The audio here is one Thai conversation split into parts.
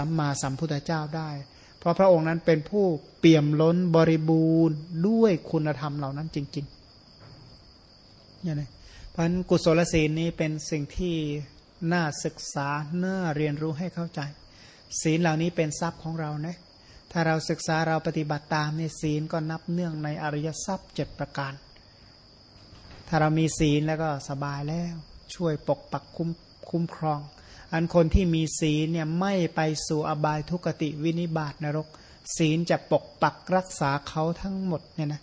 สัมมาสัมพุทธเจ้าได้ เพราะพระองค์นั้นเป็นผู้เปี่ยมล้นบริบูรณ์ด้วยคุณธรรมเหล่านั้นจริงๆเนี่ยนะเพราะนั้นกุศลศีลนี้เป็นสิ่งที่น่าศึกษาน่าเรียนรู้ให้เข้าใจ ศีลเหล่านี้เป็นทรัพย์ของเรานะถ้าเราศึกษาเราปฏิบัติตามในศีลก็นับเนื่องในอริยทรัพย์เจ็ดประการ ถ้าเรามีศีลแล้วก็สบายแล้ว ช่วยปกปักคุ้มคุ้มครอง อันคนที่มีศีลเนี่ยไม่ไปสู่อบายทุกติวินิบาตนรก ศีลจะปกปักรักษาเขาทั้งหมดเนี่ยนะ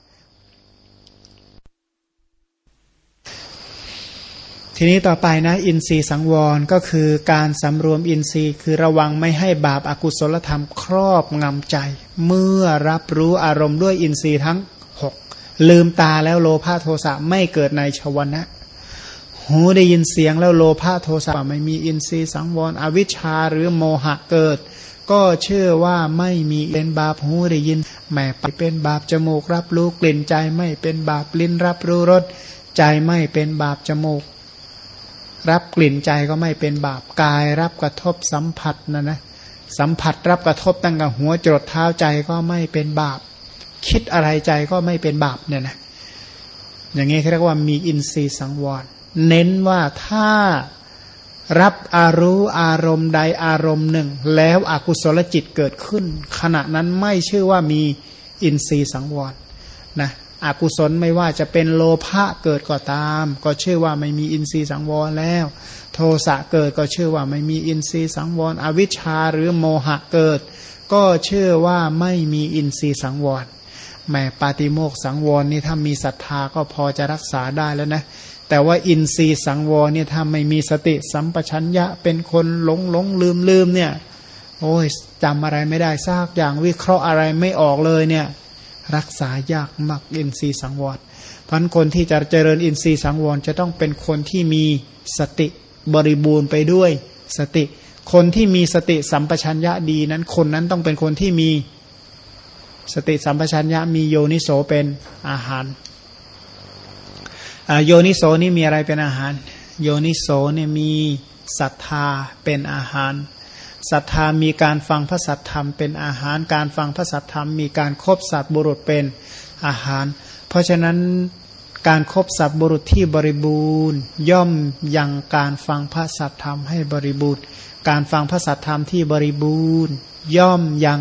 ทีนี้ต่อไปนะอินทรีย์สังวรก็คือการสำรวมอินทรีย์คือระวังไม่ให้บาปอากุศลธรรมครอบงำใจ เมื่อรับรู้อารมณ์ด้วยอินทรีย์ทั้งหกลืมตาแล้วโลภะโทสะไม่เกิดในชวนะ หูได้ยินเสียงแล้วโลภะโทสะไม่มีอินทรีย์สังวรอวิชชาหรือโมหะเกิด ก็เชื่อว่าไม่มีเป็นบาปหูได้ยินแหมไปเป็นบาปจมูกรับรู้กลิ่นใจไม่เป็นบาปลิ้นรับรู้รสใจไม่เป็นบาปจมูก รับกลิ่นใจก็ไม่เป็นบาปกาย รับกระทบสัมผัสนะนะสัมผัสรับกระทบตั้งแต่หัวจรดเท้าใจก็ไม่เป็นบาป คิดอะไรใจก็ไม่เป็นบาปเนี่ยนะอย่างนี้เขาเรียกว่ามีอินทรีย์สังวร เน้นว่าถ้ารับอารู้อารมณ์ใดอารมณ์หนึ่ง แล้วอกุศลจิตเกิดขึ้น ขณะนั้นไม่ชื่อว่ามีอินทรีย์สังวรนะอกุศลไม่ว่าจะเป็นโลภะเกิดก็ตาม ก็ชื่อว่าไม่มีอินทรีย์สังวรแล้ว โทสะเกิดก็ชื่อว่าไม่มีอินทรีย์สังวร อวิชชาหรือโมหะเกิด ก็ชื่อว่าไม่มีอินทรีย์สังวรแม่ปาติโมกสังวรนี่ถ้ามีศรัทธาก็พอจะรักษาได้แล้วนะ แต่ว่าอินทรีย์สังวรเนี่ยถ้าไม่มีสติสัมปชัญญะเป็นคนหลงหลงลืมลืมเนี่ยโอ้ยจำอะไรไม่ได้ซากอย่างวิเคราะห์อะไรไม่ออกเลยเนี่ยรักษายากมากอินทรีย์สังวรพันคนที่จะเจริญอินทรีย์สังวรจะต้องเป็นคนที่มีสติบริบูรณ์ไปด้วยสติ คนที่มีสติสัมปชัญญะดีนั้นคนนั้นต้องเป็นคนที่มีสติสัมปชัญญะมีโยนิโสเป็นอาหาร โยนิโสนี่มีอะไรเป็นอาหาร โยนิโสเนี่ยมีศรัทธาเป็นอาหารศรัทธามีการฟังพระสัทธรรมเป็นอาหารการฟังพระสัทธรรม มีการครบสัตบุรุษเป็นอาหาร เพราะฉะนั้นการครบสัตบุรุษที่บริบูรณ์ ย่อมยังการฟังพระสัทธรรมให้บริบูรณ์ การฟังพระสัทธรรมที่บริบูรณ์ ย่อมยัง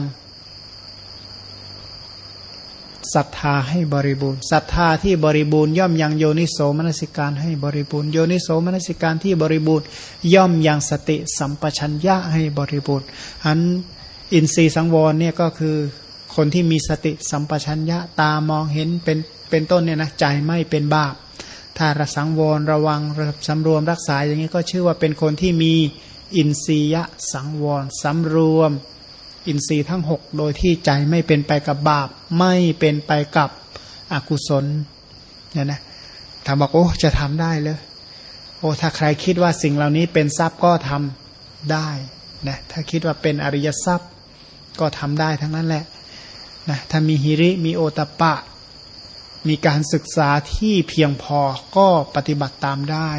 ศรัทธาให้บริบูรณ์ศรัทธาที่บริบูรณ์ย่อมยังโยนิโสมนสิการให้บริบูรณ์โยนิโสมนสิการที่บริบูรณ์ย่อมยังสติสัมปชัญญะให้บริบูรณ์อันอินทรีย์สังวรเนี่ยก็คือคนที่มีสติสัมปชัญญะตามองเห็นเป็นเป็นต้นเนี่ยนะใจไม่เป็นบาปถ้าระสังวรระวังสำรวมรักษาอย่างนี้ก็ชื่อว่าเป็นคนที่มีอินทรียะสังวรสำรวม อินทรีย์ทั้งหกโดยที่ใจไม่เป็นไปกับบาป ไม่เป็นไปกับอกุศลเนี่ยนะถามบอกโอ้จะทำได้เลยโอ้ถ้าใครคิดว่าสิ่งเหล่านี้เป็นทรัพย์ก็ทำได้นะถ้าคิดว่าเป็นอริยทรัพย์ก็ทำได้ทั้งนั้นแหละนะถ้ามีฮิริมีโอตปะ มีการศึกษาที่เพียงพอก็ปฏิบัติตามได้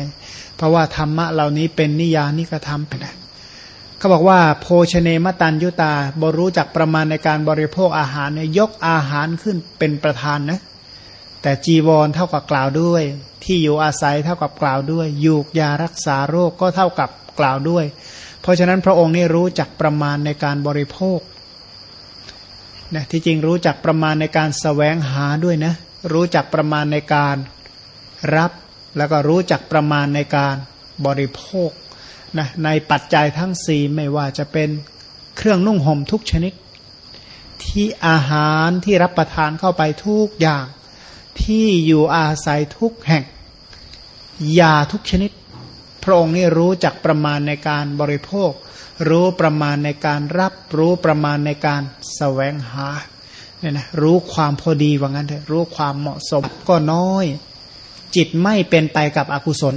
เพราะว่าธรรมะเหล่านี้เป็นนิยานิกระทำไปนะ เขาบอกว่าโภชเนมตันยุตาบรู้จักประมาณในการบริโภคอาหารเนี่ยยกอาหารขึ้นเป็นประธานนะแต่จีวรเท่ากับกล่าวด้วย ที่อยู่อาศัยเท่ากับกล่าวด้วยยูกยารักษาโรคก็เท่ากับกล่าวด้วย เพราะฉะนั้นพระองค์นี่รู้จักประมาณในการบริโภคนะที่จริงรู้จักประมาณในการสแสวงหาด้วยนะรู้จักประมาณในการรับ แล้วก็รู้จักประมาณในการบริโภค นะในปัจจัยทั้งสี่ไม่ว่าจะเป็นเครื่องนุ่งห่มทุกชนิด ที่อาหารที่รับประทานเข้าไปทุกอย่างที่อยู่อาศัยทุกแห่งยาทุกชนิด พระองค์นี่รู้จักประมาณในการบริโภค รู้ประมาณในการรับรู้ประมาณในการสแสวงหาเนี่ยนะรู้ความพอดีว่างั้นเถอะรู้ความเหมาะสมก็น้อย จิตไม่เป็นไปกับอกุศล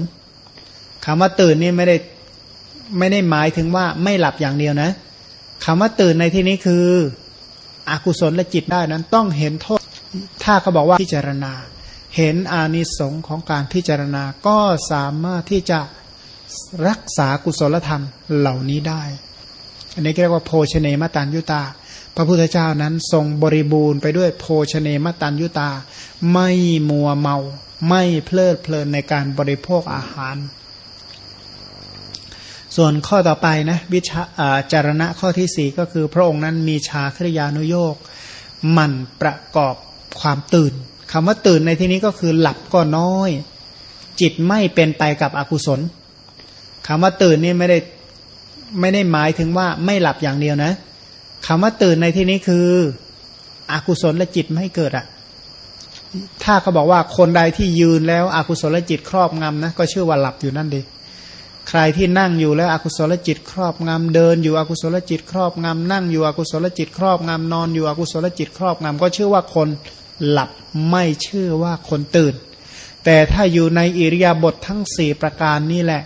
คำว่าตื่นนี่ไม่ได้ ไม่ได้หมายถึงว่าไม่หลับอย่างเดียวนะคำว่าตื่นในที่นี้คือ อกุศลและจิตได้นั้นต้องเห็นโทษ ถ้าเขาบอกว่าพิจารณา เห็นอานิสงส์ของการพิจารณาก็สามารถที่จะรักษากุศลธรรมเหล่านี้ได้ อันนี้เรียกว่าโภชเนมตันยุตา พระพุทธเจ้านั้นทรงบริบูรณ์ไปด้วยโภชเนมตันยุตา ไม่มัวเมา ไม่เพลิดเพลินในการบริโภคอาหาร ส่วนข้อต่อไปนะวิชาจารณะข้อที่สี่ก็คือพระองค์นั้นมีชาคริยานุโยกมันประกอบความตื่นคำว่าตื่นในที่นี้ก็คือหลับก็น้อย จิตไม่เป็นไปกับอกุศลคำว่าตื่นนี่ไม่ได้ไม่ได้หมายถึงว่าไม่หลับอย่างเดียวนะคำว่าตื่นในที่นี้คือ อกุศลและจิตไม่เกิดอะ่ะถ้าเขาบอกว่าคนใดที่ยืนแล้วอกุศลจิตครอบงำนะก็ชื่อว่าหลับอยู่นั่นดี ใครที่นั่งอยู่แล้วอกุศลจิตครอบงำเดิน อยู่อกุศลจิตครอบงำนั่งอยู่อกุศลจิตครอบงำนอนอยู่อกุศลจิตครอบงำก็ชื่อว่าคนหลับไม่ชื่อว่าคนตื่น แต่ถ้าอยู่ในอิริยาบถททั้งสี่ประการนี่แหละ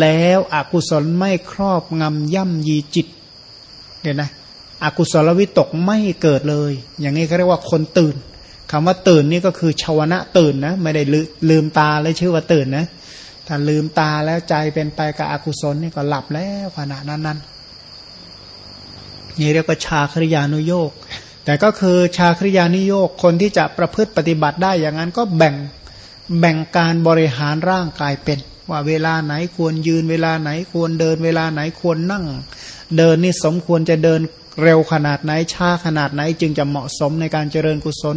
แล้วอกุศลไม่ครอบงำย่ำยีจิตเห็นไหมอกุศลวิตกไม่เกิดเลย อย่างนี้เขาเรียกว่าคนตื่นคำว่าตื่นนี่ก็คือชาวนะตื่นนะ ไม่ได้ลืมตาเลยชื่อว่าตื่นนะ ถ้าลืมตาแล้วใจเป็นไปกับอกุศลนี่ก็หลับแล้วขณะนั้นนั้นนี่เรียกว่าชาคริยานุโยก แต่ก็คือชาคริยานิโยกคนที่จะประพฤติปฏิบัติได้อย่างนั้นก็แบ่งแบ่งการบริหารร่างกายเป็น ว่าเวลาไหนควรยืนเวลาไหนควรเดิน เวลาไหนควรนั่ง เดินนี่สมควรจะเดินเร็วขนาดไหนช้าขนาดไหนจึงจะเหมาะสมในการเจริญกุศล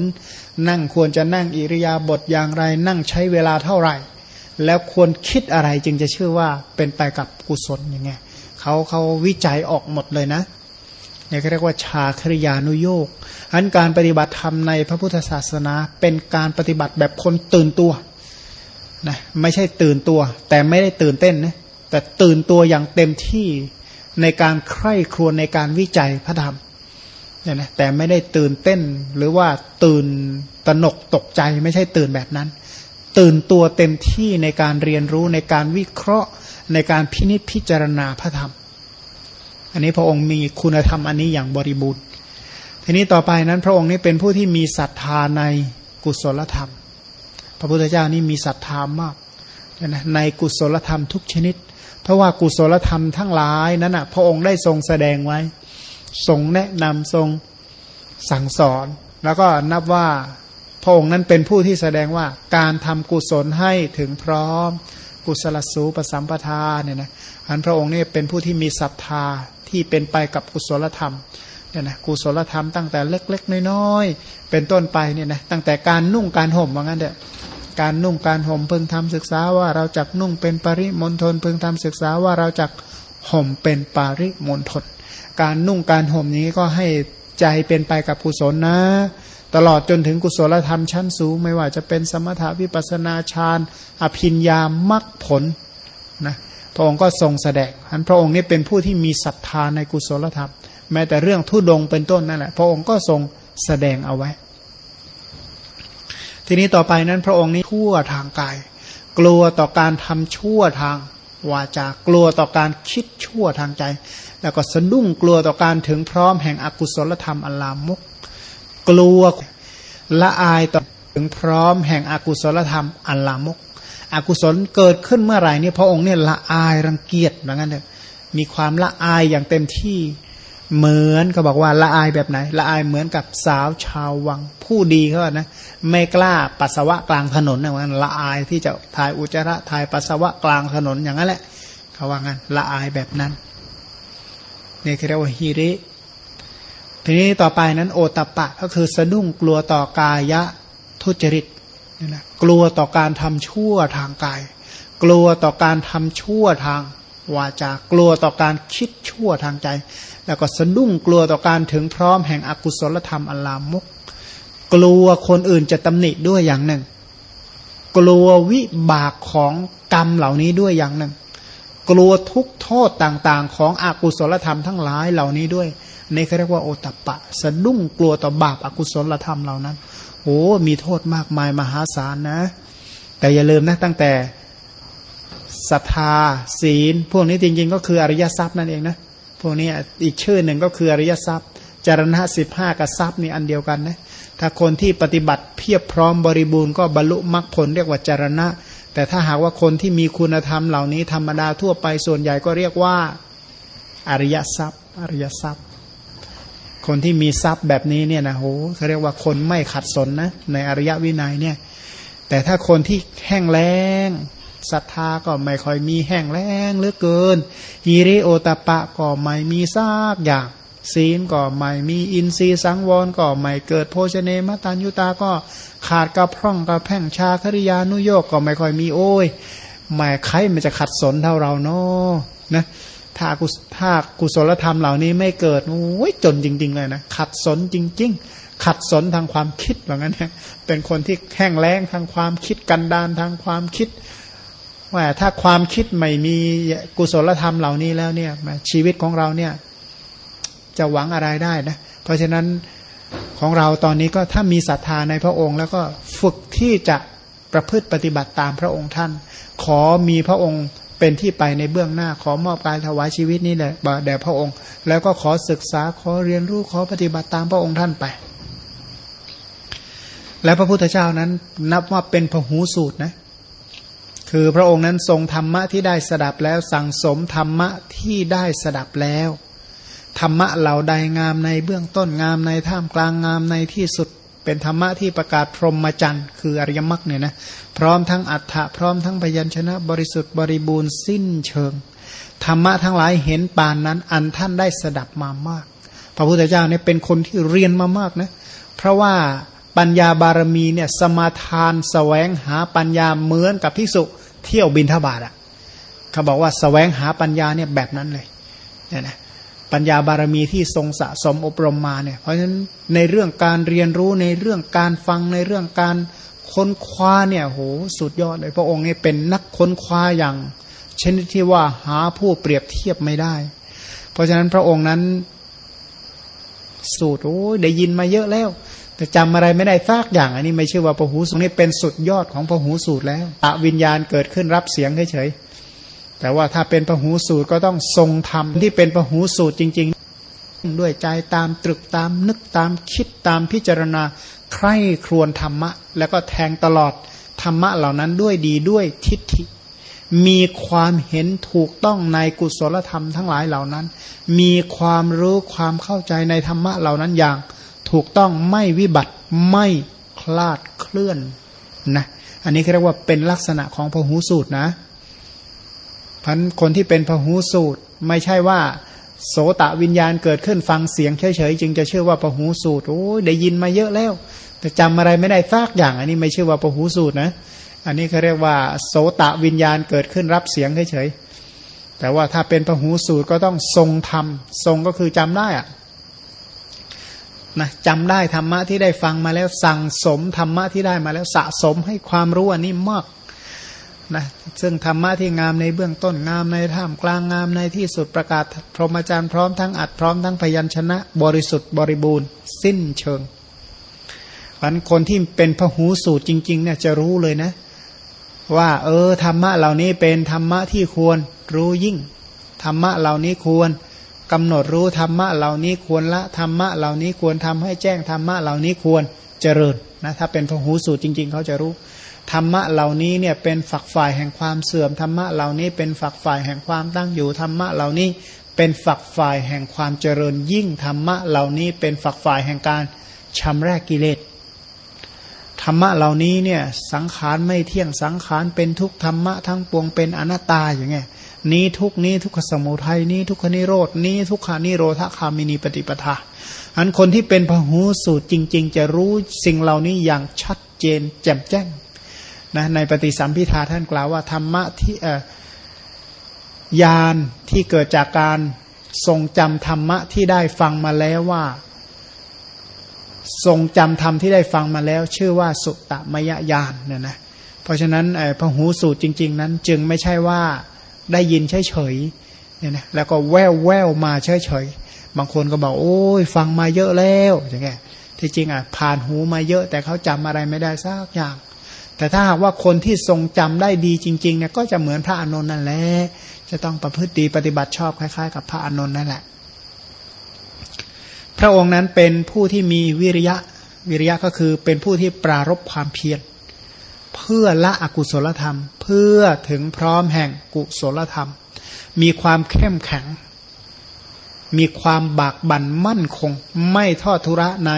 นั่งควรจะนั่งอิริยาบถอย่างไร นั่งใช้เวลาเท่าไหร่ แล้วควรคิดอะไรจึงจะเชื่อว่าเป็นไปกับกุศลอย่างเงี้ยเขาเขาวิจัยออกหมดเลยนะเนี่ยเรียกว่าชาคริยานุโยกอันการปฏิบัติธรรมในพระพุทธศาสนา เป็นการปฏิบัติแบบคนตื่นตัวนะไม่ใช่ตื่นตัว แต่ไม่ได้ตื่นเต้นนะแต่ตื่นตัวอย่างเต็มที่ในการใคร่ครวญในการวิจัยพระธรรมเนี่ยนะแต่ไม่ได้ตื่นเต้นหรือว่าตื่นตนกตกใจไม่ใช่ตื่นแบบนั้น ตื่นตัวเต็มที่ในการเรียนรู้ในการวิเคราะห์ในการพินิจพิจารณาพระธรรม อันนี้พระองค์มีคุณธรรมอันนี้อย่างบริบูรณ์ ทีนี้ต่อไปนั้นพระองค์นี้เป็นผู้ที่มีศรัทธาในกุศลธรรม พระพุทธเจ้านี่มีศรัทธามากนะในกุศลธรรมทุกชนิด เพราะว่ากุศลธรรมทั้งหลายนั้นนะพระองค์ได้ทรงแสดงไว้ ทรงแนะนำทรงสั่งสอน แล้วก็นับว่า พระองค์นั้นเป็นผู้ที่แสดงว่าการทำกุศลให้ถึงพร้อม กุศลสูปสัมปทาเนี่ยนะอันพระองค์นี่เป็นผู้ที่มีศรัทธาที่เป็นไปกับกุศลธรรมเนี่ยนะกุศลธรรมตั้งแต่เล็ก ๆ น้อยๆเป็นต้นไปเนี่ยนะตั้งแต่การนุ่งการห่มว่างั้นเด้อการนุ่งการห่มเพิ่งทำศึกษาว่าเราจักนุ่งเป็นปริมณฑลเพิ่งทำศึกษาว่าเราจักห่มเป็นปาริมณฑลการนุ่งการห่มนี้ก็ให้ใจเป็นไปกับกุศลนะ ตลอดจนถึงกุศลธรรมชั้นสูง ไม่ว่าจะเป็นสมถาวิปัสนาฌานอภิญญามรรคผลนะพระองค์ก็ทรงแสดงอันพระองค์นี้เป็นผู้ที่มีศรัทธาในกุศลธรรม แม้แต่เรื่องทุดงเป็นต้นนั่นแหละ พระองค์ก็ทรงแสดงเอาไว้ ทีนี้ต่อไปนั้นพระองค์นี้ทั่วทางกาย กลัวต่อการทำชั่วทางวาจา กลัวต่อการคิดชั่วทางใจ แล้วก็สะดุ้งกลัวต่อการถึงพร้อมแห่งอกุศลธรรมอัลลามก กลัวละอายต่อถึงพร้อมแห่งอกุศลธรรมอัลลามก อกุศลเกิดขึ้นเมื่อไหร่เนี่ยพระองค์เนี่ยละอายรังเกียจเหมือนกันเถอะมีความละอายอย่างเต็มที่เหมือนก็บอกว่าละอายแบบไหน ละอายเหมือนกับสาวชาววัง ผู้ดีเขานะไม่กล้าปัสสาวะกลางถนนนะว่าละอายที่จะถ่ายอุจจาระถ่ายปัสสาวะกลางถนนอย่างนั้นแหละเขาว่างั้นละอายแบบนั้นนี่เรียกว่าฮิริ ทีนี้ต่อไปนั้นโอตปะก็คือสะดุ้งกลัวต่อกายะทุจริตนี่นะกลัวต่อการทำชั่วทางกาย กลัวต่อการทำชั่วทางวาจา กลัวต่อการคิดชั่วทางใจ แล้วก็สะดุ้งกลัวต่อการถึงพร้อมแห่งอกุศลธรรมอัลลามุก กลัวคนอื่นจะตำหนิด้วยอย่างหนึ่ง กลัววิบากของกรรมเหล่านี้ด้วยอย่างหนึ่ง กลัวทุกโทษต่างๆ ของอกุศลธรรมทั้งหลายเหล่านี้ด้วย นี่เขาเรียกว่าโอตัปปะ สะดุ้งกลัวต่อบาปอากุศลธรรมเหล่านั้น โอ้มีโทษมากมายมหาศาลนะ แต่อย่าลืมนะตั้งแต่ศรัทธาศีล พวกนี้จริงๆ ก็คืออริยทรัพย์นั่นเองนะ พวกนี้อีกชื่อหนึ่งก็คืออริยทรัพย์ จารณะสิบห้ากับทรัพย์นี่อันเดียวกันนะถ้าคนที่ปฏิบัติเพียบพร้อมบริบูรณ์ก็บรรลุมรรคผลเรียกว่าจารณะ แต่ถ้าหากว่าคนที่มีคุณธรรมเหล่านี้ธรรมดาทั่วไปส่วนใหญ่ก็เรียกว่าอริยทรัพย์ อริยทรัพย์ คนที่มีทรัพย์แบบนี้เนี่ยนะโหเขาเรียกว่าคนไม่ขัดสนนะในอริยวินัยเนี่ย แต่ถ้าคนที่แห้งแล้งศรัทธาก็ไม่ค่อยมีแห้งแล้งเหลือเกินฮิริโอตปะก็ไม่มีซากอย่างศีลก็ไม่มีอินทรีย์สังวรก็ไม่เกิดโภชเนมตันยุตาก็ขาดกระพร่องกระแพ่งชาคริยานุโยกก็ไม่ค่อยมีโอ้ยแม่ใครมันจะขัดสนเท่าเราเนาะนะ ถ้ากุถ้ากุศลธรรมเหล่านี้ไม่เกิดโอ้ยจนจริง ๆ เลยนะขัดสนจริง ๆ ขัดสนทางความคิดแบบนั้นเนี่ยเป็นคนที่แห้งแล้งทางความคิดกันดานทางความคิดว่าถ้าความคิดไม่มีกุศลธรรมเหล่านี้แล้วเนี่ยชีวิตของเราเนี่ย จะหวังอะไรได้นะเพราะฉะนั้นของเราตอนนี้ก็ถ้ามีศรัทธาในพระองค์ แล้วก็ฝึกที่จะประพฤติปฏิบัติตามพระองค์ท่าน ขอมีพระองค์ เป็นที่ไปในเบื้องหน้าขอมอบกายถวายชีวิตนี้แหละแด่พระองค์ แล้วก็ขอศึกษาขอเรียนรู้ขอปฏิบัติตามพระองค์ท่านไป และพระพุทธเจ้านั้นนับว่าเป็นพหูสูตรนะคือพระองค์นั้นทรงธรรมะที่ได้สดับแล้วสั่งสมธรรมะที่ได้สดับแล้วธรรมะเหล่าใดงามในเบื้องต้นงามในท่ามกลางงามในที่สุด เป็นธรรมะที่ประกาศพรหมจรรย์คืออริยมรรคเนี่ยนะพร้อมทั้งอัฏฐะพร้อมทั้งพยัญชนะ บริสุทธิ์บริบูรณ์สิ้นเชิง ธรรมะทั้งหลายเห็นปานนั้นอันท่านได้สดับมามาก พระพุทธเจ้าเนี่ยเป็นคนที่เรียนมามากนะเพราะว่าปัญญาบารมีเนี่ยสมาทานสแสวงหาปัญญาเหมือนกับพิสุเที่ยวบินทบาทอะเขาบอกว่าสแสวงหาปัญญาเนี่ยแบบนั้นเลยเนี่ยนะ ปัญญาบารมีที่ทรงสะสมอบรมมาเนี่ย เพราะฉะนั้นในเรื่องการเรียนรู้ในเรื่องการฟังในเรื่องการค้นคว้าเนี่ยโหสุดยอดเลยพระองค์เนี่ยเป็นนักค้นคว้าอย่างชนิดที่ว่าหาผู้เปรียบเทียบไม่ได้ เพราะฉะนั้นพระองค์นั้น สูตรโอ้ยได้ยินมาเยอะแล้ว แต่จำอะไรไม่ได้ซากอย่างอันนี้ไม่ใช่ว่าพระหูสูตรนี่เป็นสุดยอดของพระหูสูตรแล้วอวิญญาณเกิดขึ้นรับเสียงเฉย แต่ว่าถ้าเป็นพหูสูตรก็ต้องทรงธรรมที่เป็นพหูสูตรจริง ๆ ด้วยใจตามตรึกตามนึกตามคิดตามพิจารณาใคร่ครวญธรรมะ แล้วก็แทงตลอดธรรมะเหล่านั้นด้วยดีด้วยทิฏฐิ มีความเห็นถูกต้องในกุศลธรรมทั้งหลายเหล่านั้น มีความรู้ความเข้าใจในธรรมะเหล่านั้นอย่าง ถูกต้องไม่วิบัติไม่คลาดเคลื่อนนะอันนี้เรียกว่าเป็นลักษณะของพหูสูตรนะ พันคนที่เป็นพหูสูตรไม่ใช่ว่า โสตะวิญญาณเกิดขึ้นฟังเสียงเฉยๆจึงจะเชื่อว่าพหูสูตรโอ้ได้ยินมาเยอะแล้ว แต่จำอะไรไม่ได้ซากอย่าง อันนี้ไม่เชื่อว่าพหูสูตรนะ อันนี้เขาเรียกว่า โสตะวิญญาณเกิดขึ้นรับเสียงเฉยๆแต่ว่าถ้าเป็นพหูสูตรก็ต้องทรงธรรมทรงก็คือจำได้อะนะจำได้ธรรมะที่ได้ฟังมาแล้วสั่งสมธรรมะที่ได้มาแล้วสะสมให้ความรู้อันนี้มาก นะซึ่งธรรมะที่งามในเบื้องต้นงามในท่ามกลางงามในที่สุดประกาศ พรหมจารย์พร้อมทั้งอัดพร้อมทั้งพยัญชนะ บริสุทธิ์บริบูรณ์ สิ้นเชิงวันคนที่เป็นพหูสูตรจริง ๆ เนี่ยจะรู้เลยนะ ว่าเออธรรมะเหล่านี้เป็นธรรมะที่ควรรู้ยิ่งธรรมะเหล่านี้ควรกำหนดรู้ธรรมะเหล่านี้ควรละธรรมะเหล่านี้ควรทำให้แจ้งธรรมะเหล่านี้ควรเจริญนะถ้าเป็นพหูสูตรจริง ๆ เขาจะรู้ ธรรมะเหล่านี้เนี่ยเป็นฝักฝ่ายแห่งความเสื่อมธรรมะเหล่านี้เป็นฝักฝ่ายแห่งความตั้งอยู่ธรรมะเหล่านี้เป็นฝักฝ่ายแห่งความเจริญยิ่งธรรมะเหล่านี้เป็นฝักฝ่ายแห่งการชำระกิเลสธรรมะเหล่านี้เนี่ยสังขารไม่เที่ยงสังขารเป็นทุกธรรมะทั้งปวงเป็นอนัตตาอย่างเงี้ยนี้ทุกนี้ทุกขสมุทัยนี้ทุกขนิโรดนี้ทุกขานิโรธคามินีปฏิปทาอันคนที่เป็นพหูสูตรจริง ๆ จะรู้สิ่งเหล่านี้อย่างชัดเจนแจ่มแจ้ง นะในปฏิสัมพิธาท่านกล่าวว่าธรรมะที่ญาณที่เกิดจากการทรงจำธรรมะที่ได้ฟังมาแล้วว่า ทรงจำธรรมที่ได้ฟังมาแล้ว ชื่อว่าสุตตมยญาณเนี่ยนะเพราะฉะนั้นพระหูสูตรจริง ๆ นั้น จึงไม่ใช่ว่าได้ยินเฉยๆเนี่ยนะแล้วก็แววแววมาเฉยๆบางคนก็บอกโอ้ยฟังมาเยอะแล้วอย่างเงี้ยที่จริงอะผ่านหูมาเยอะ แต่เขาจำอะไรไม่ได้สักอย่าง แต่ถ้าหากว่าคนที่ทรงจำได้ดีจริงๆเนี่ยก็จะเหมือนพระอานนท์นั่นแหละจะต้องประพฤติดีปฏิบัติชอบคล้ายๆ กับพระอานนท์นั่นแหละ พระองค์นั้นเป็นผู้ที่มีวิริยะวิริยะก็คือเป็นผู้ที่ปรารบความเพียรเพื่อละอกุศลธรรม เพื่อถึงพร้อมแห่งกุศลธรรม มีความเข้มแข็ง มีความบากบั่นมั่นคง ไม่ทอดทุระใน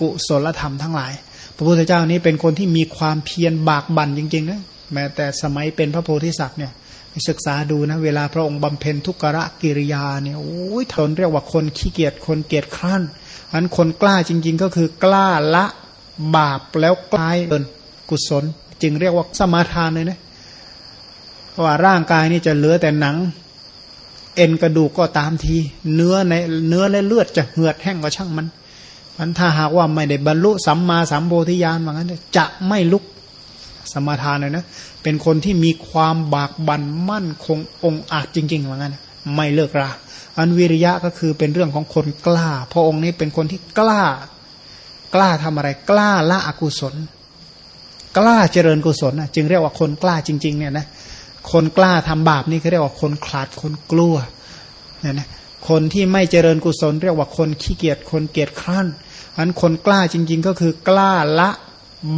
กุศลธรรมทั้งหลาย พระพุทธเจ้านี้เป็นคนที่มีความเพียรบากบั่นจริงๆนะแม้แต่สมัยเป็นพระโพธิสัตว์เนี่ยศึกษาดูนะเวลาพระองค์บำเพ็ญทุกขะกิริยาเนี่ยโอ้ยทนเรียกว่าคนขี้เกียจคนเกียจคร้านอันคนกล้าจริง ๆ ก็คือกล้าละบาปแล้วกลายเป็นกุศล จึงเรียกว่าสมาทานเลยนะเพราะว่าร่างกายนี่จะเหลือแต่หนัง เอ็นกระดูกก็ตามที เนื้อในเนื้อและเลือดจะเหือดแห้งก็ช่างมัน มันถ้าหากว่าไม่ได้บรรลุสัมมาสัมโพธิญาณว่างั้นจะไม่ลุกสมาทานเลยนะ เป็นคนที่มีความบากบั่นมั่นคงองอาจจริงๆว่างั้นไม่เลิกราอันวิริยะก็คือเป็นเรื่องของคนกล้า พระองค์นี้เป็นคนที่กล้า กล้าทำอะไร กล้าละอกุศล กล้าเจริญกุศลนะจึงเรียกว่าคนกล้าจริง ๆ เนี่ยนะ คนกล้าทำบาปนี่เขาเรียกว่าคนขลาดคนกลัวเนี่ยนะคนที่ไม่เจริญกุศล เรียกว่าคนขี้เกียจคนเกียจคร้าน อันคนกล้าจริง ๆ ก็คือกล้าละ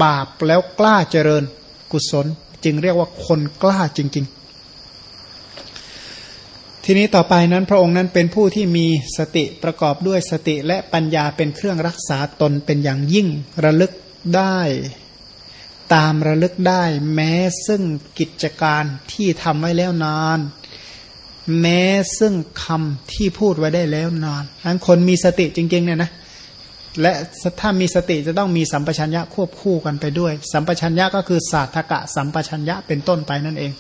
บาปแล้วกล้าเจริญกุศล จึงเรียกว่าคนกล้าจริง ๆทีนี้ต่อไปนั้นพระองค์นั้นเป็นผู้ที่มีสติประกอบด้วยสติและปัญญาเป็นเครื่องรักษาตนเป็นอย่างยิ่งระลึกได้ ตามระลึกได้แม้ซึ่งกิจการที่ทำไว้แล้วนาน แม้ซึ่งคำที่พูดไว้ได้แล้วนานนั้นคนมีสติจริงๆเนี่ยนะ และถ้ามีสติจะต้องมีสัมปชัญญะควบคู่กันไปด้วย สัมปชัญญะก็คือศาสตกะสัมปชัญญะเป็นต้นไปนั่นเอง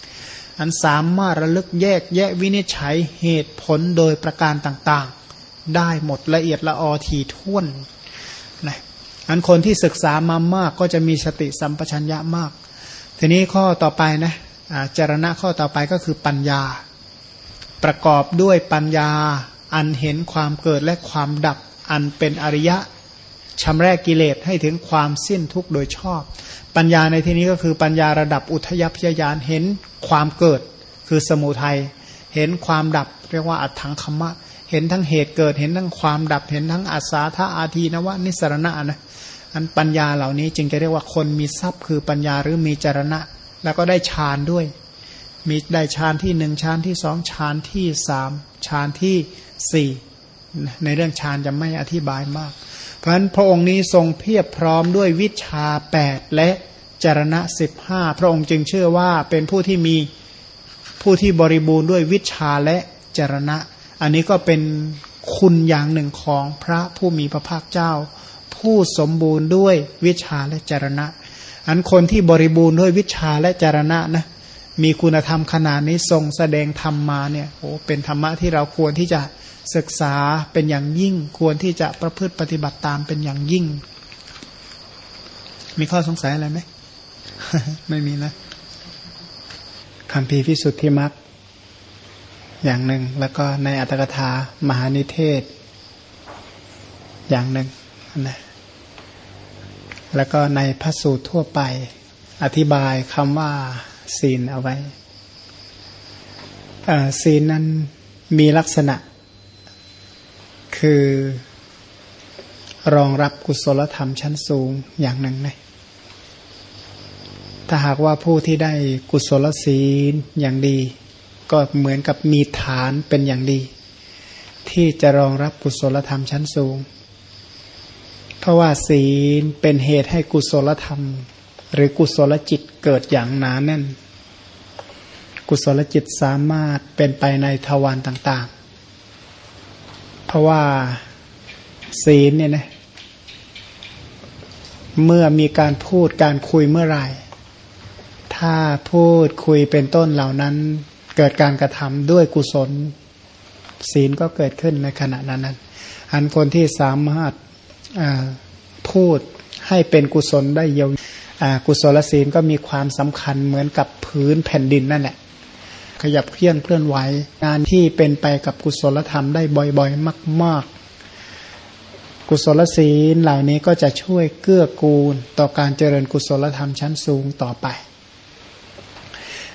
อันสามารถระลึกแยกแยะวินิจฉัยเหตุผลโดยประการต่างๆ ได้หมดละเอียดละออทีท่วนนะอันคนที่ศึกษามามากก็จะมีสติสัมปชัญญะมาก ทีนี้ข้อต่อไปนะจารณะข้อต่อไปก็คือปัญญา ประกอบด้วยปัญญาอันเห็นความเกิดและความดับอันเป็นอริยะ ชำรกกิเลสให้ถึงความสิ้นทุกข์โดยชอบ ปัญญาในที่นี้ก็คือปัญญาระดับอุทยพยายานเห็นความเกิดคือสมุทัยเห็นความดับเรียกว่าอัตถังคมะ เห็นทั้งเหตุเกิด เห็นทั้งความดับ เห็นทั้งอาสาธาอาทีนวะนิสรณะนะอันปัญญาเหล่านี้จึงจะเรียกว่าคนมีทรัพย์คือปัญญาหรือมีจรณะ แล้วก็ได้ฌานด้วย มีได้ฌานที่หนึ่งฌานที่สองฌานที่สามฌานที่สี่ในเรื่องฌานจะไม่อธิบายมาก เพราะฉะนั้นพระองค์นี้ทรงเพียบพร้อมด้วยวิชาแปดและจารณะสิบห้าพระองค์จึงเชื่อว่าเป็นผู้ที่มีผู้ที่บริบูรณ์ด้วยวิชาและจารณะ อันนี้ก็เป็นคุณอย่างหนึ่งของพระผู้มีพระภาคเจ้า ผู้สมบูรณ์ด้วยวิชาและจารณะ อันคนที่บริบูรณ์ด้วยวิชาและจารณะนะมีคุณธรรมขนาดนี้ทรงแสดงธรรมมาเนี่ยโอ้เป็นธรรมะที่เราควรที่จะ ศึกษาเป็นอย่างยิ่งควรที่จะประพฤติปฏิบัติตามเป็นอย่างยิ่ง มีข้อสงสัยอะไรไหม ไม่มีนะคำพีพิสุทธิมักอย่างหนึ่ง แล้วก็ในอัตถกถามหานิเทศ อย่างหนึ่งนะแล้วก็ในพระสูตรทั่วไป อธิบายคำว่าศีลเอาไว้ศีลนั้นมีลักษณะ คือ รองรับกุศลธรรมชั้นสูงอย่างหนึ่งนะถ้าหากว่าผู้ที่ได้กุศลศีลอย่างดี ก็เหมือนกับมีฐานเป็นอย่างดี ที่จะรองรับกุศลธรรมชั้นสูง เพราะว่าศีลเป็นเหตุให้กุศลธรรม หรือกุศลจิตเกิดอย่างหนานแน่น กุศลจิตสามารถเป็นไปในทวารต่างๆ เพราะว่าศีลเนี่ยนะเมื่อมีการพูดการคุยเมื่อไหร่ ถ้าพูดคุยเป็นต้นเหล่านั้น เกิดการกระทำด้วยกุศล ศีลก็เกิดขึ้นในขณะนั้นนั้นอันคนที่สามารถพูดให้เป็นกุศลได้เยาวกุศลศีลก็มีความสำคัญเหมือนกับพื้นแผ่นดินนั่นแหละ ขยับเคลื่อนเคลื่อนไหวงานที่เป็นไปกับกุศลธรรมได้บ่อยๆ มาก ๆ กุศลศีลเหล่านี้ก็จะช่วยเกื้อกูลต่อการเจริญกุศลธรรมชั้นสูงต่อไป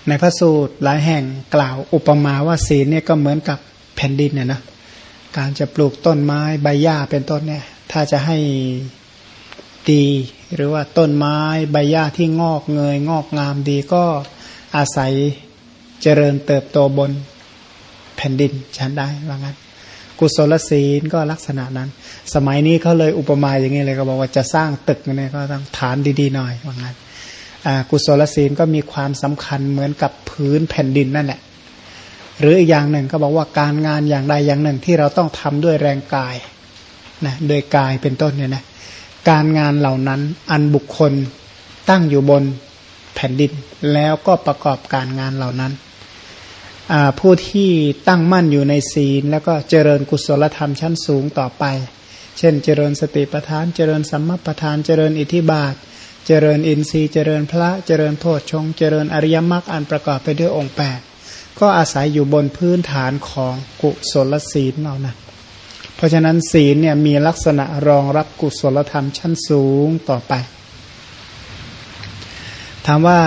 ในพระสูตรหลายแห่งกล่าวอุปมาว่าศีลเนี่ยก็เหมือนกับแผ่นดินเนี่ยนะการจะปลูกต้นไม้ใบหญ้าเป็นต้นเนี่ย ถ้าจะให้ดีหรือว่าต้นไม้ใบหญ้าที่งอกเงยงอกงามดีก็อาศัย เจริญเติบโตบนแผ่นดินฉันได้ว่างั้น กุศลศีลก็ลักษณะนั้น สมัยนี้เขาเลยอุปมาอย่างนี้เลยก็บอกว่าจะสร้างตึกเนี่ยก็ต้องฐานดีๆหน่อยว่างั้นกุศลศีลก็มีความสำคัญเหมือนกับพื้นแผ่นดินนั่นแหละ หรืออีกอย่างหนึ่งก็บอกว่าการงานอย่างใดอย่างหนึ่งที่เราต้องทำด้วยแรงกายนะโดยกายเป็นต้นเนี่ยนะการงานเหล่านั้นอันบุคคลตั้งอยู่บนแผ่นดินแล้วก็ประกอบการงานเหล่านั้น ผู้ที่ตั้งมั่นอยู่ในศีล แล้วก็เจริญกุศลธรรมชั้นสูงต่อไป เช่น เจริญสติปัฏฐาน เจริญสัมมาปัฏฐาน เจริญอิทธิบาท เจริญอินทรีย์ เจริญพระ เจริญโพชฌงเจริญอริยมรรคอันประกอบไปด้วยองค์แปดก็อาศัยอยู่บนพื้นฐานของกุศลศีลเรานะเพราะฉะนั้นศีลเนี่ยมีลักษณะรองรับกุศลธรรมชั้นสูงต่อไป ถามว่า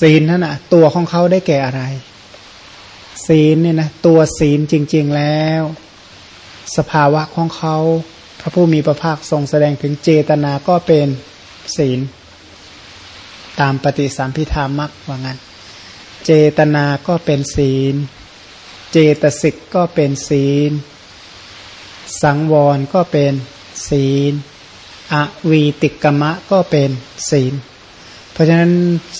ศีลนั่นนะตัวของเขาได้แก่อะไร ศีลเนี่ยนะตัวศีลจริง ๆแล้ว สภาวะของเขาพระผู้มีพระภาคทรงแสดงถึงเจตนาก็เป็นศีล ตามปฏิสัมพิธามักว่างั้น เจตนาก็เป็นศีล เจตสิกก็เป็นศีล สังวรก็เป็นศีลอวีติกมะก็เป็นศีล เพราะฉะนั้น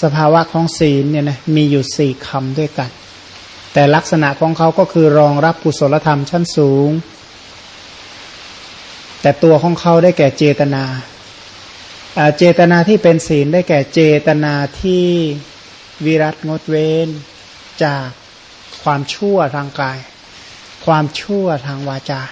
สภาวะของศีลเนี่ยนะมีอยู่สี่คำด้วยกัน แต่ลักษณะของเขาก็คือรองรับกุศลธรรมชั้นสูง แต่ตัวของเขาได้แก่เจตนาเจตนาที่เป็นศีลได้แก่เจตนาที่วิรัตงดเว้น จากความชั่วทางกาย ความชั่วทางวาจา